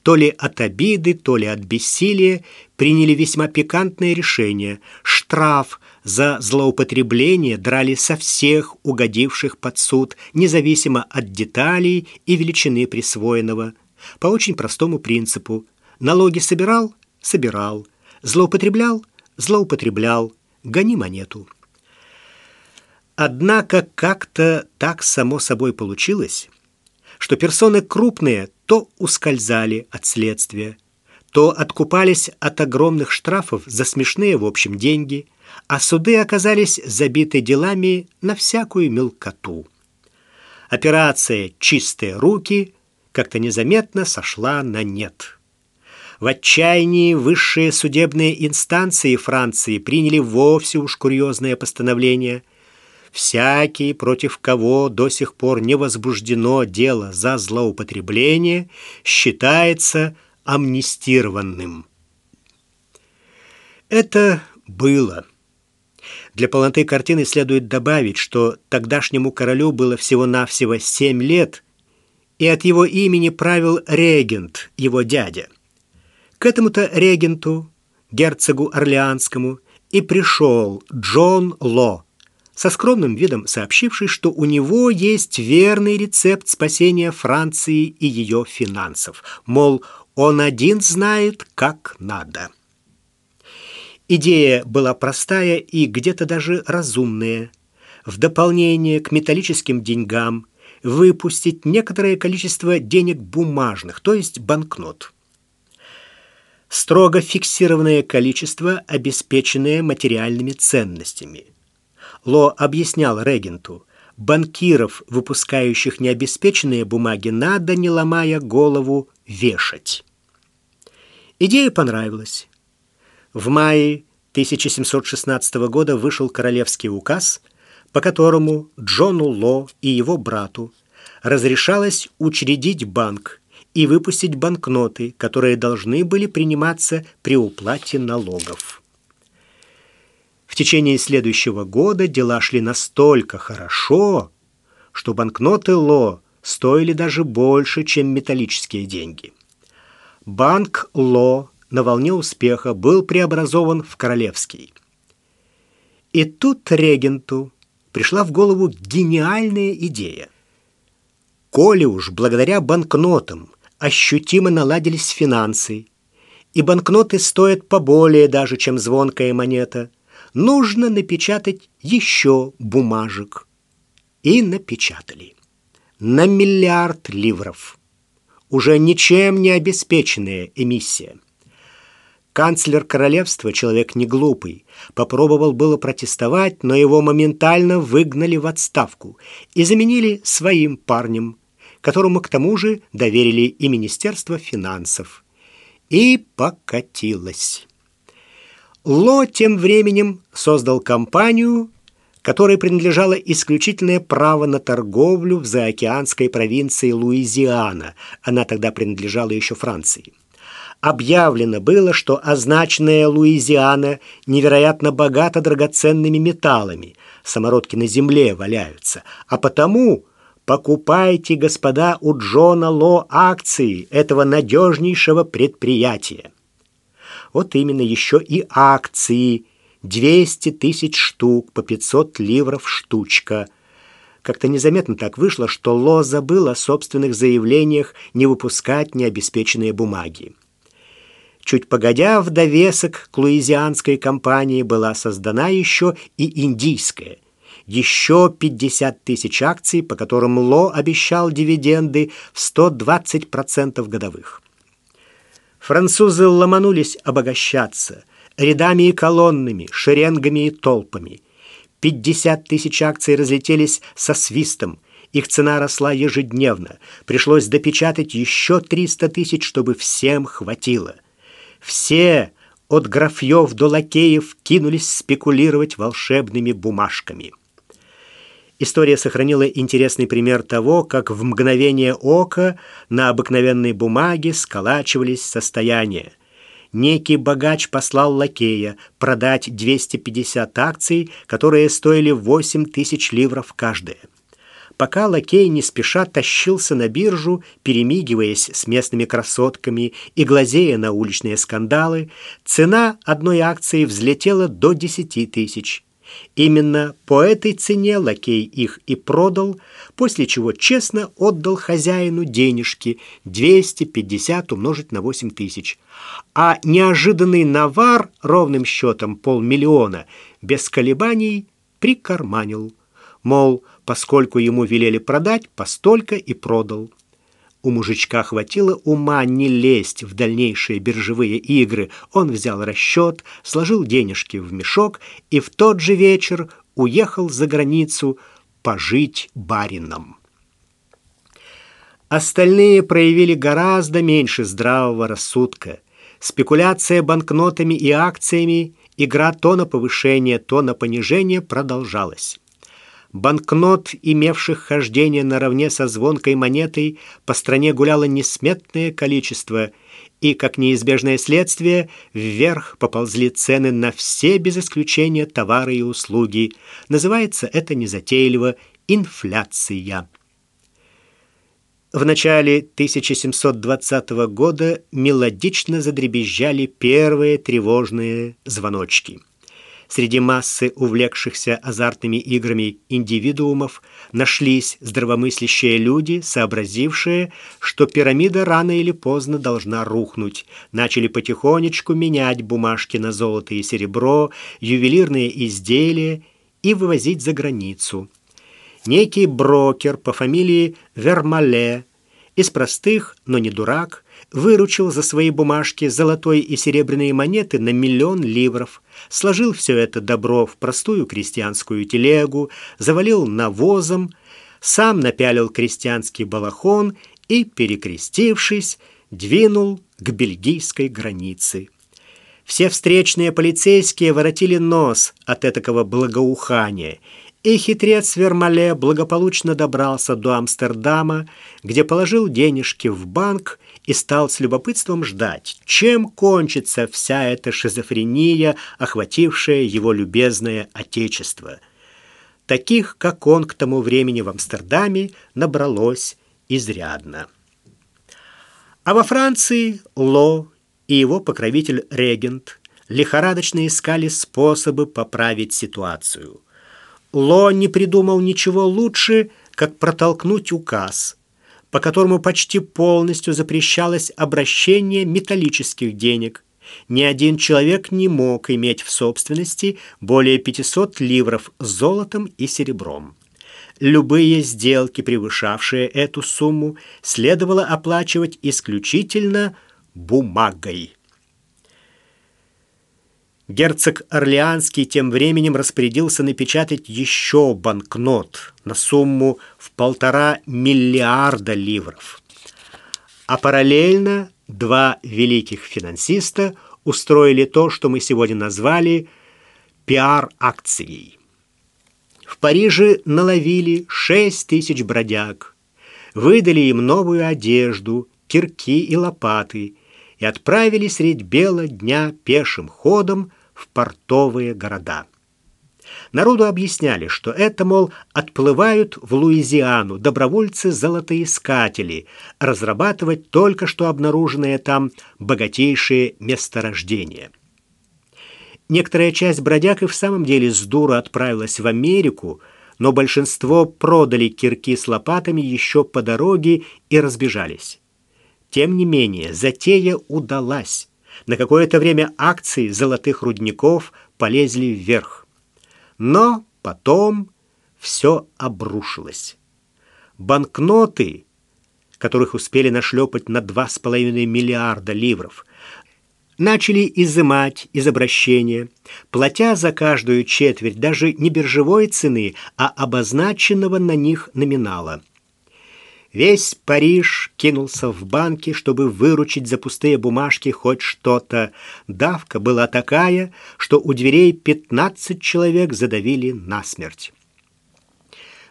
То ли от обиды, то ли от бессилия приняли весьма пикантное решение – штраф – за злоупотребление драли со всех угодивших под суд, независимо от деталей и величины присвоенного, по очень простому принципу. Налоги собирал – собирал, злоупотреблял – злоупотреблял, гони монету. Однако как-то так само собой получилось, что персоны крупные то ускользали от следствия, то откупались от огромных штрафов за смешные, в общем, деньги – а суды оказались забиты делами на всякую мелкоту. Операция «Чистые руки» как-то незаметно сошла на нет. В отчаянии высшие судебные инстанции Франции приняли вовсе уж курьезное постановление. Всякий, против кого до сих пор не возбуждено дело за злоупотребление, считается амнистированным. Это было. Для полноты картины следует добавить, что тогдашнему королю было всего-навсего семь лет, и от его имени правил регент, его дядя. К этому-то регенту, герцогу Орлеанскому, и пришел Джон Ло, со скромным видом сообщивший, что у него есть верный рецепт спасения Франции и ее финансов. Мол, он один знает, как надо. Идея была простая и где-то даже разумная. В дополнение к металлическим деньгам выпустить некоторое количество денег бумажных, то есть банкнот. Строго фиксированное количество, обеспеченное материальными ценностями. Ло объяснял регенту, банкиров, выпускающих необеспеченные бумаги, надо, не ломая голову, вешать. Идея понравилась. В мае 1716 года вышел королевский указ, по которому Джону Ло и его брату разрешалось учредить банк и выпустить банкноты, которые должны были приниматься при уплате налогов. В течение следующего года дела шли настолько хорошо, что банкноты Ло стоили даже больше, чем металлические деньги. Банк Ло на волне успеха был преобразован в Королевский. И тут регенту пришла в голову гениальная идея. Коли уж благодаря банкнотам ощутимо наладились финансы, и банкноты стоят поболее даже, чем звонкая монета, нужно напечатать еще бумажек. И напечатали. На миллиард ливров. Уже ничем не обеспеченная эмиссия. Канцлер королевства, человек не глупый, попробовал было протестовать, но его моментально выгнали в отставку и заменили своим парнем, которому к тому же доверили и Министерство финансов. И покатилось. Ло тем временем создал компанию, которой принадлежало исключительное право на торговлю в заокеанской провинции Луизиана. Она тогда принадлежала еще Франции. Объявлено было, что означенная Луизиана невероятно богата драгоценными металлами, самородки на земле валяются, а потому Покупайте, господа, у Джона Ло акции этого надежнейшего предприятия. Вот именно еще и акции. 200 тысяч штук по 500 ливров штучка. Как-то незаметно так вышло, что Ло забыл о собственных заявлениях не выпускать необеспеченные бумаги. Чуть погодя, в довесок к луизианской компании была создана еще и индийская, еще 50 тысяч акций, по которым Ло обещал дивиденды в 120% годовых. Французы ломанулись обогащаться рядами и колоннами, шеренгами и толпами. 50 тысяч акций разлетелись со свистом, их цена росла ежедневно. Пришлось допечатать еще 300 тысяч, чтобы всем хватило. Все, от графьев до лакеев, кинулись спекулировать волшебными бумажками. История сохранила интересный пример того, как в мгновение ока на обыкновенной бумаге сколачивались состояния. Некий богач послал лакея продать 250 акций, которые стоили 8 тысяч ливров каждая. Пока лакей не спеша тащился на биржу, перемигиваясь с местными красотками и глазея на уличные скандалы, цена одной акции взлетела до 10 тысяч. Именно по этой цене лакей их и продал, после чего честно отдал хозяину денежки 250 умножить на 8 тысяч. А неожиданный навар ровным счетом полмиллиона без колебаний прикарманил. Мол, поскольку ему велели продать, постолько и продал. У мужичка хватило ума не лезть в дальнейшие биржевые игры. Он взял расчет, сложил денежки в мешок и в тот же вечер уехал за границу пожить барином. Остальные проявили гораздо меньше здравого рассудка. Спекуляция банкнотами и акциями, игра то на повышение, то на понижение продолжалась. Банкнот, имевших хождение наравне со звонкой монетой, по стране гуляло несметное количество, и, как неизбежное следствие, вверх поползли цены на все без исключения товары и услуги. Называется это незатейливо инфляция. В начале 1720 года мелодично задребезжали первые тревожные звоночки. Среди массы увлекшихся азартными играми индивидуумов нашлись здравомыслящие люди, сообразившие, что пирамида рано или поздно должна рухнуть. Начали потихонечку менять бумажки на золото и серебро, ювелирные изделия и вывозить за границу. Некий брокер по фамилии Вермале из простых, но не дурак, выручил за свои бумажки золотой и серебряные монеты на миллион ливров, сложил все это добро в простую крестьянскую телегу, завалил навозом, сам напялил крестьянский балахон и, перекрестившись, двинул к бельгийской границе. Все встречные полицейские воротили нос от этакого благоухания И хитрец Вермале благополучно добрался до Амстердама, где положил денежки в банк и стал с любопытством ждать, чем кончится вся эта шизофрения, охватившая его любезное отечество. Таких, как он к тому времени в Амстердаме, набралось изрядно. А во Франции Ло и его покровитель-регент лихорадочно искали способы поправить ситуацию. Ло не придумал ничего лучше, как протолкнуть указ, по которому почти полностью запрещалось обращение металлических денег. Ни один человек не мог иметь в собственности более 500 ливров с золотом и серебром. Любые сделки, превышавшие эту сумму, следовало оплачивать исключительно бумагой. Герцог Орлеанский тем временем распорядился напечатать еще банкнот на сумму в полтора миллиарда ливров. А параллельно два великих финансиста устроили то, что мы сегодня назвали пиар-акцией. В Париже наловили шесть тысяч бродяг, выдали им новую одежду, кирки и лопаты – и отправили средь бела дня пешим ходом в портовые города. Народу объясняли, что это, мол, отплывают в Луизиану добровольцы-золотоискатели, разрабатывать только что обнаруженные там богатейшие месторождения. Некоторая часть бродяг и в самом деле с дура отправилась в Америку, но большинство продали кирки с лопатами еще по дороге и разбежались. Тем не менее, затея удалась. На какое-то время акции золотых рудников полезли вверх. Но потом все обрушилось. Банкноты, которых успели нашлепать на 2,5 миллиарда ливров, начали изымать из обращения, платя за каждую четверть даже не биржевой цены, а обозначенного на них номинала – Весь Париж кинулся в банки, чтобы выручить за пустые бумажки хоть что-то. Давка была такая, что у дверей 15 человек задавили насмерть.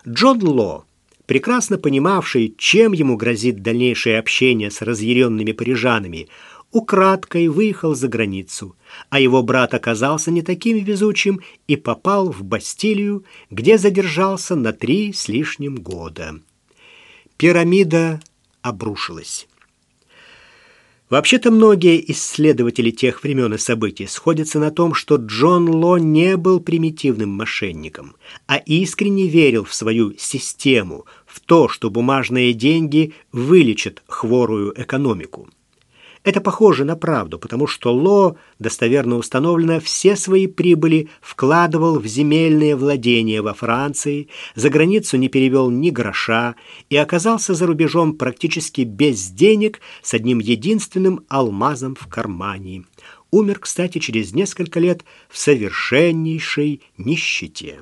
Джон Ло, прекрасно понимавший, чем ему грозит дальнейшее общение с разъяренными парижанами, украдкой выехал за границу, а его брат оказался не таким везучим и попал в Бастилию, где задержался на три с лишним года. Пирамида обрушилась. Вообще-то многие исследователи тех времен и событий сходятся на том, что Джон Ло не был примитивным мошенником, а искренне верил в свою систему, в то, что бумажные деньги вылечат хворую экономику. Это похоже на правду, потому что Ло, достоверно установлено, все свои прибыли вкладывал в земельные владения во Франции, за границу не перевел ни гроша и оказался за рубежом практически без денег с одним единственным алмазом в кармане. Умер, кстати, через несколько лет в совершеннейшей нищете.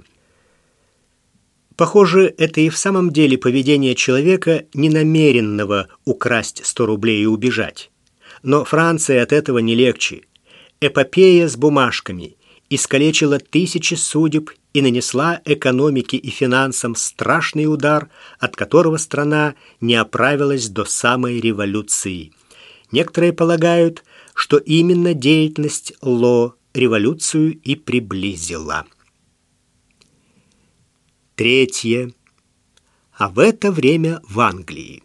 Похоже, это и в самом деле поведение человека, ненамеренного украсть 100 рублей и убежать. Но Франции от этого не легче. Эпопея с бумажками искалечила тысячи судеб и нанесла экономике и финансам страшный удар, от которого страна не оправилась до самой революции. Некоторые полагают, что именно деятельность Ло революцию и приблизила. Третье. А в это время в Англии.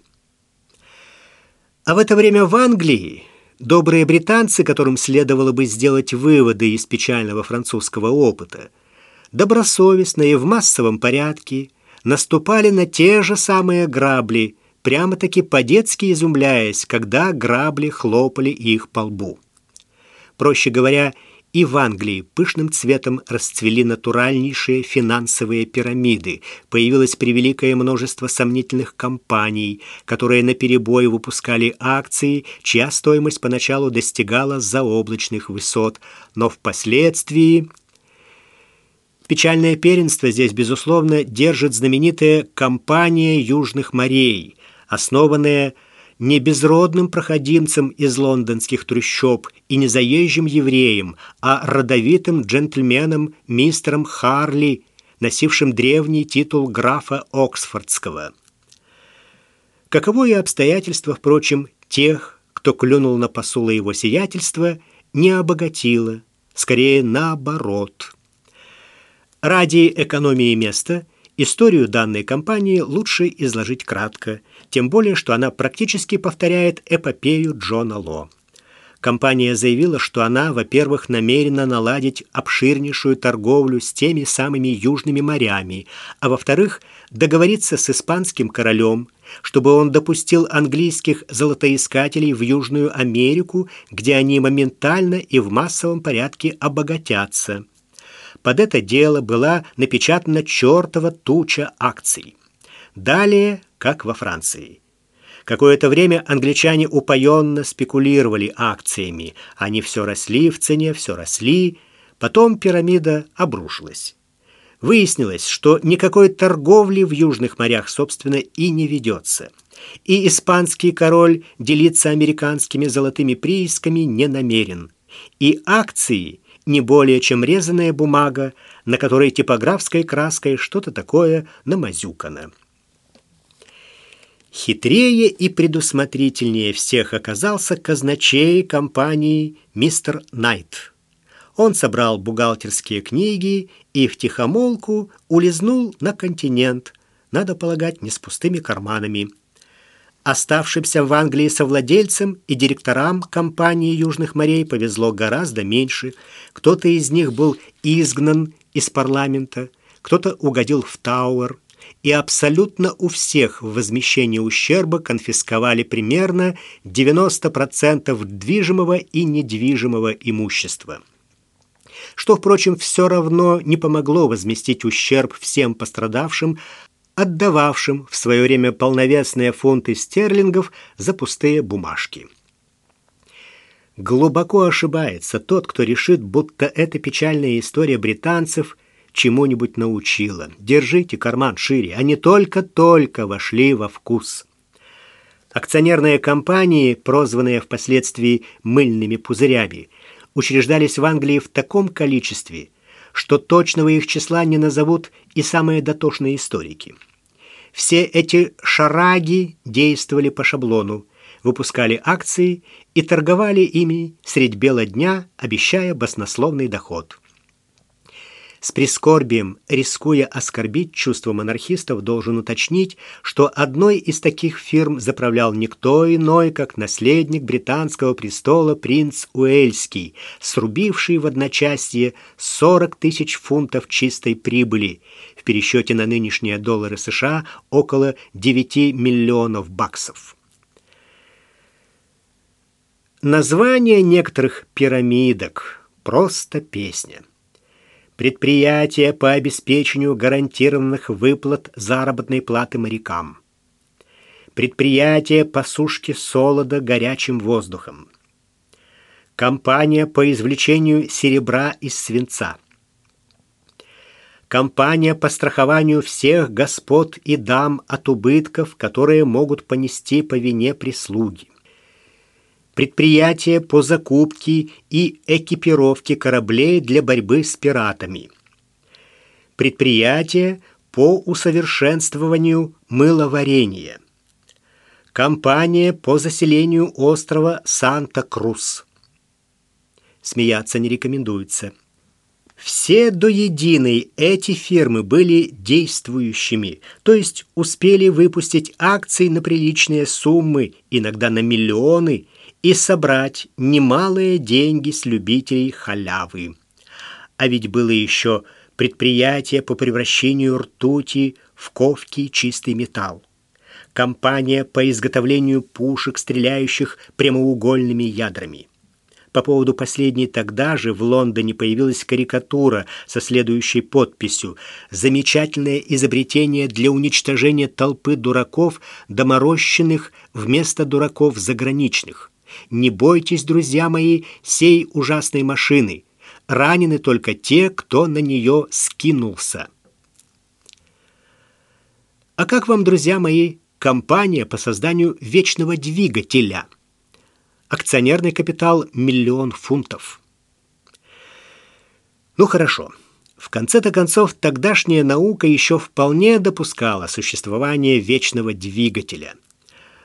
А в это время в Англии добрые британцы, которым следовало бы сделать выводы из печального французского опыта, добросовестно и в массовом порядке наступали на те же самые грабли, прямо-таки по-детски изумляясь, когда грабли хлопали их по лбу. Проще говоря, и в Англии пышным цветом расцвели натуральнейшие финансовые пирамиды. Появилось превеликое множество сомнительных компаний, которые наперебой выпускали акции, чья стоимость поначалу достигала заоблачных высот, но впоследствии... Печальное первенство здесь, безусловно, держит знаменитая компания Южных морей, основанная не безродным проходимцем из лондонских трущоб и не заезжим евреем, а родовитым джентльменом мистером Харли, носившим древний титул графа Оксфордского. Каково и обстоятельства, впрочем, тех, кто клюнул на посулы его сиятельства, не обогатило, скорее наоборот. Ради экономии места историю данной компании лучше изложить кратко, тем более, что она практически повторяет эпопею Джона Ло. Компания заявила, что она, во-первых, намерена наладить обширнейшую торговлю с теми самыми южными морями, а во-вторых, договориться с испанским королем, чтобы он допустил английских золотоискателей в Южную Америку, где они моментально и в массовом порядке обогатятся. Под это дело была напечатана чертова туча акций. Далее, как во Франции – Какое-то время англичане упоенно спекулировали акциями. Они все росли в цене, все росли. Потом пирамида обрушилась. Выяснилось, что никакой торговли в южных морях, собственно, и не ведется. И испанский король делиться американскими золотыми приисками не намерен. И акции не более чем резаная бумага, на которой типографской краской что-то такое намазюкано. Хитрее и предусмотрительнее всех оказался казначей компании мистер Найт. Он собрал бухгалтерские книги и втихомолку улизнул на континент, надо полагать, не с пустыми карманами. Оставшимся в Англии совладельцам и директорам компании Южных морей повезло гораздо меньше. Кто-то из них был изгнан из парламента, кто-то угодил в Тауэр, и абсолютно у всех в возмещении ущерба конфисковали примерно 90% движимого и недвижимого имущества. Что, впрочем, все равно не помогло возместить ущерб всем пострадавшим, отдававшим в свое время полновесные фунты стерлингов за пустые бумажки. Глубоко ошибается тот, кто решит, будто эта печальная история британцев – чему-нибудь научила. Держите карман шире. Они только-только вошли во вкус. Акционерные компании, прозванные впоследствии «мыльными пузырями», учреждались в Англии в таком количестве, что точного их числа не назовут и самые дотошные историки. Все эти шараги действовали по шаблону, выпускали акции и торговали ими средь бела дня, обещая баснословный доход. С прискорбием, рискуя оскорбить чувства монархистов, должен уточнить, что одной из таких фирм заправлял никто иной, как наследник британского престола принц Уэльский, срубивший в одночасье 40 тысяч фунтов чистой прибыли, в пересчете на нынешние доллары США около 9 миллионов баксов. Название некоторых пирамидок – просто песня – предприятия по обеспечению гарантированных выплат заработной платы морякам, предприятие по сушке солода горячим воздухом, компания по извлечению серебра из свинца, компания по страхованию всех господ и дам от убытков, которые могут понести по вине прислуги, предприятие по закупке и экипировке кораблей для борьбы с пиратами, предприятие по усовершенствованию мыловарения, компания по заселению острова Санта-Крус. Смеяться не рекомендуется. Все до единой эти фирмы были действующими, то есть успели выпустить акции на приличные суммы, иногда на миллионы, и собрать немалые деньги с любителей халявы. А ведь было еще предприятие по превращению ртути в ковки чистый металл, компания по изготовлению пушек, стреляющих прямоугольными ядрами. По поводу последней тогда же в Лондоне появилась карикатура со следующей подписью «Замечательное изобретение для уничтожения толпы дураков, доморощенных вместо дураков заграничных». Не бойтесь, друзья мои, сей ужасной машины. Ранены только те, кто на нее скинулся. А как вам, друзья мои, компания по созданию вечного двигателя? Акционерный капитал – миллион фунтов. Ну хорошо. В конце-то концов, тогдашняя наука еще вполне допускала существование вечного двигателя.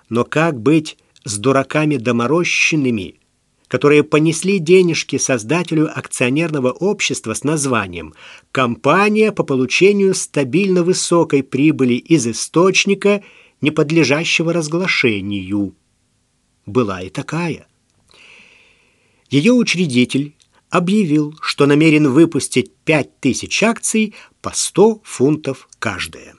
Но как быть с дураками доморощенными, которые понесли денежки создателю акционерного общества с названием «Компания по получению стабильно высокой прибыли из источника, не подлежащего разглашению». Была и такая. Ее учредитель объявил, что намерен выпустить 5000 акций по 100 фунтов каждая.